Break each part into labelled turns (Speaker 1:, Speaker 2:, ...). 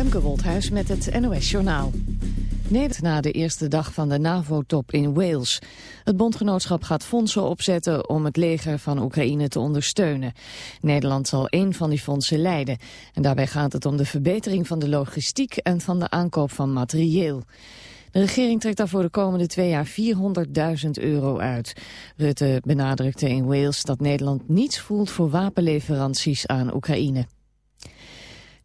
Speaker 1: Femke Woldhuis met het NOS Journaal. Nederland na de eerste dag van de NAVO-top in Wales. Het bondgenootschap gaat fondsen opzetten om het leger van Oekraïne te ondersteunen. Nederland zal één van die fondsen leiden. En daarbij gaat het om de verbetering van de logistiek en van de aankoop van materieel. De regering trekt daarvoor de komende twee jaar 400.000 euro uit. Rutte benadrukte in Wales dat Nederland niets voelt voor wapenleveranties aan Oekraïne.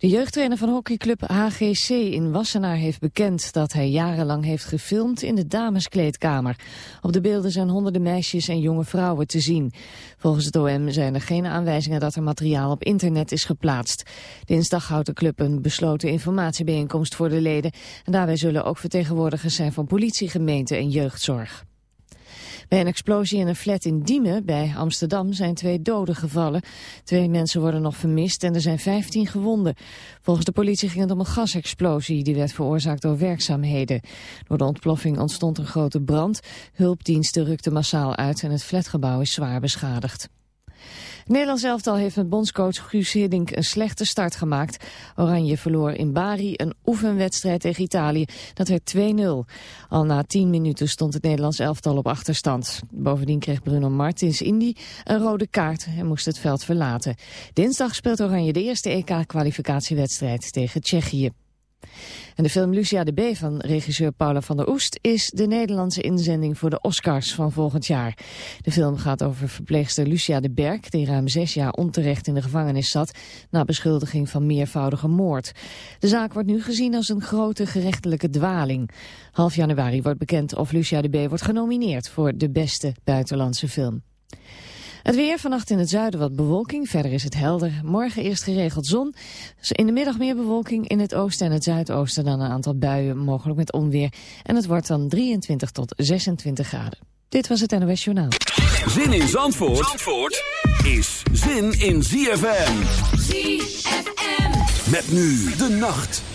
Speaker 1: De jeugdtrainer van hockeyclub HGC in Wassenaar heeft bekend dat hij jarenlang heeft gefilmd in de dameskleedkamer. Op de beelden zijn honderden meisjes en jonge vrouwen te zien. Volgens het OM zijn er geen aanwijzingen dat er materiaal op internet is geplaatst. Dinsdag houdt de club een besloten informatiebijeenkomst voor de leden. En daarbij zullen ook vertegenwoordigers zijn van politie, gemeente en jeugdzorg. Bij een explosie in een flat in Diemen bij Amsterdam zijn twee doden gevallen. Twee mensen worden nog vermist en er zijn 15 gewonden. Volgens de politie ging het om een gasexplosie die werd veroorzaakt door werkzaamheden. Door de ontploffing ontstond een grote brand. Hulpdiensten rukten massaal uit en het flatgebouw is zwaar beschadigd. Nederlands elftal heeft met bondscoach Guus Hiddink een slechte start gemaakt. Oranje verloor in Bari een oefenwedstrijd tegen Italië. Dat werd 2-0. Al na 10 minuten stond het Nederlands elftal op achterstand. Bovendien kreeg Bruno Martins Indy een rode kaart en moest het veld verlaten. Dinsdag speelt Oranje de eerste EK-kwalificatiewedstrijd tegen Tsjechië. En de film Lucia de B van regisseur Paula van der Oest is de Nederlandse inzending voor de Oscars van volgend jaar. De film gaat over verpleegster Lucia de Berg, die ruim zes jaar onterecht in de gevangenis zat, na beschuldiging van meervoudige moord. De zaak wordt nu gezien als een grote gerechtelijke dwaling. Half januari wordt bekend of Lucia de B wordt genomineerd voor de beste buitenlandse film. Het weer vannacht in het zuiden wat bewolking, verder is het helder. Morgen eerst geregeld zon, dus in de middag meer bewolking in het oosten en het zuidoosten dan een aantal buien, mogelijk met onweer. En het wordt dan 23 tot 26 graden. Dit was het NOS Journaal.
Speaker 2: Zin in Zandvoort, Zandvoort is zin in ZFM.
Speaker 3: ZFM.
Speaker 2: Met nu de nacht.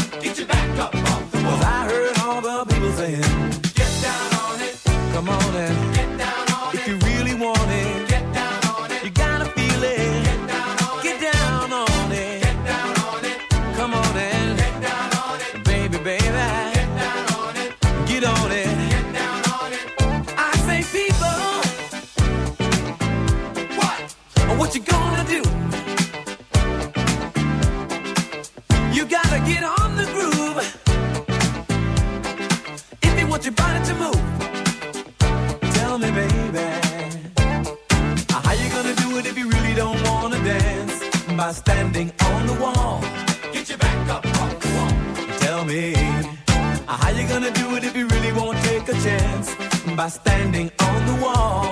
Speaker 4: Tell me, baby. How you gonna do it if you really don't wanna dance? By standing on the wall. Get your back up. Tell me. How you gonna do it if you really won't take a chance? By standing on the wall.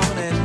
Speaker 4: Come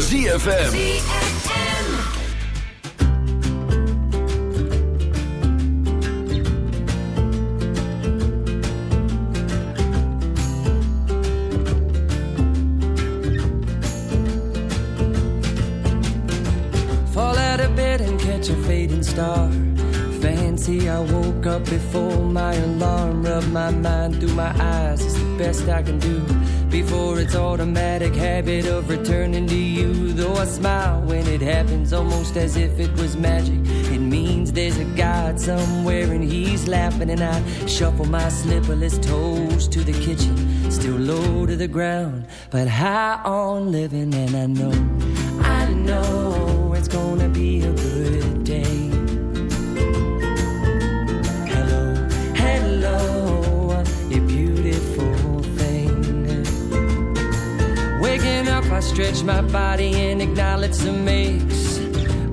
Speaker 2: ZFM.
Speaker 5: Almost as if it was magic. It means there's a God somewhere and he's laughing. And I shuffle my slipperless toes to the kitchen. Still low to the ground, but high on living. And I know, I know it's gonna be a good day. Hello, hello, you beautiful thing. Waking up, I stretch my body and acknowledge the makes.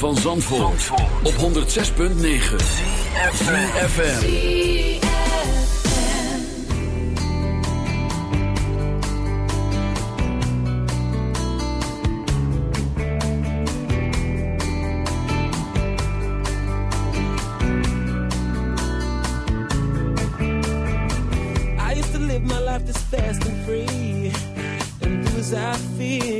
Speaker 2: van Zandvoort, Zandvoort. op 106.9 CFFM
Speaker 3: I used to live my life this fast and free. And do as I feel.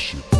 Speaker 6: crush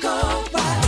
Speaker 7: go by.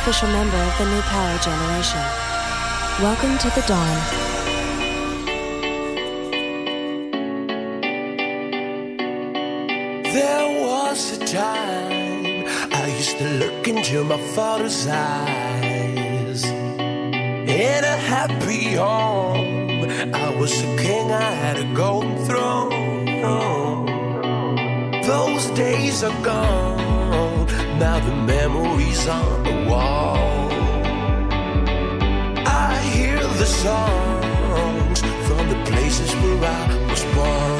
Speaker 8: official member of the new power generation. Welcome to the dawn.
Speaker 4: There was a time I used to look into my father's eyes In a happy home I was a king, I had a golden throne Those days are gone about the memories on the wall. I hear the songs from the places where I was born.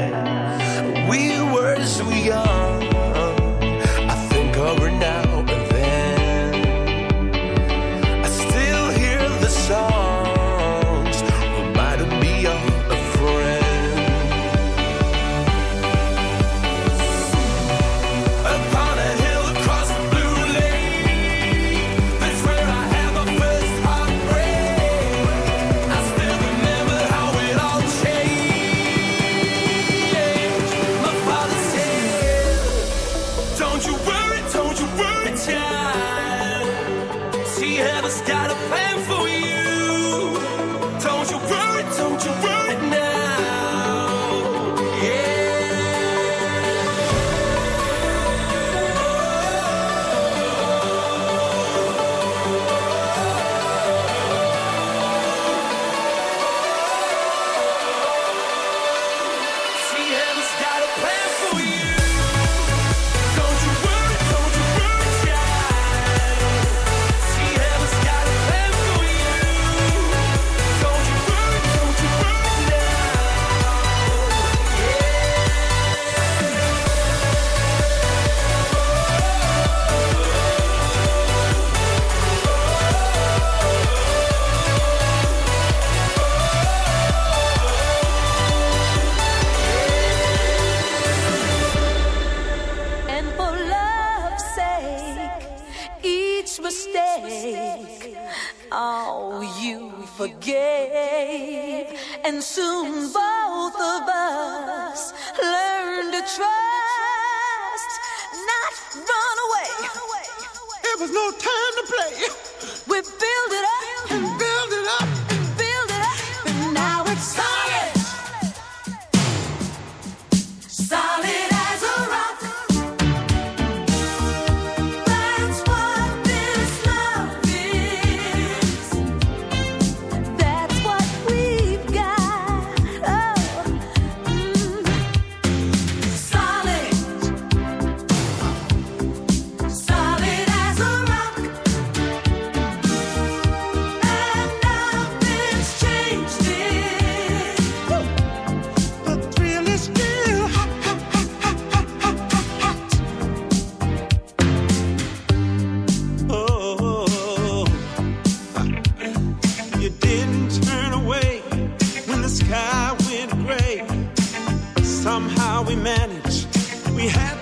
Speaker 9: somehow we
Speaker 10: managed. We had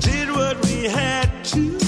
Speaker 10: did what we had to.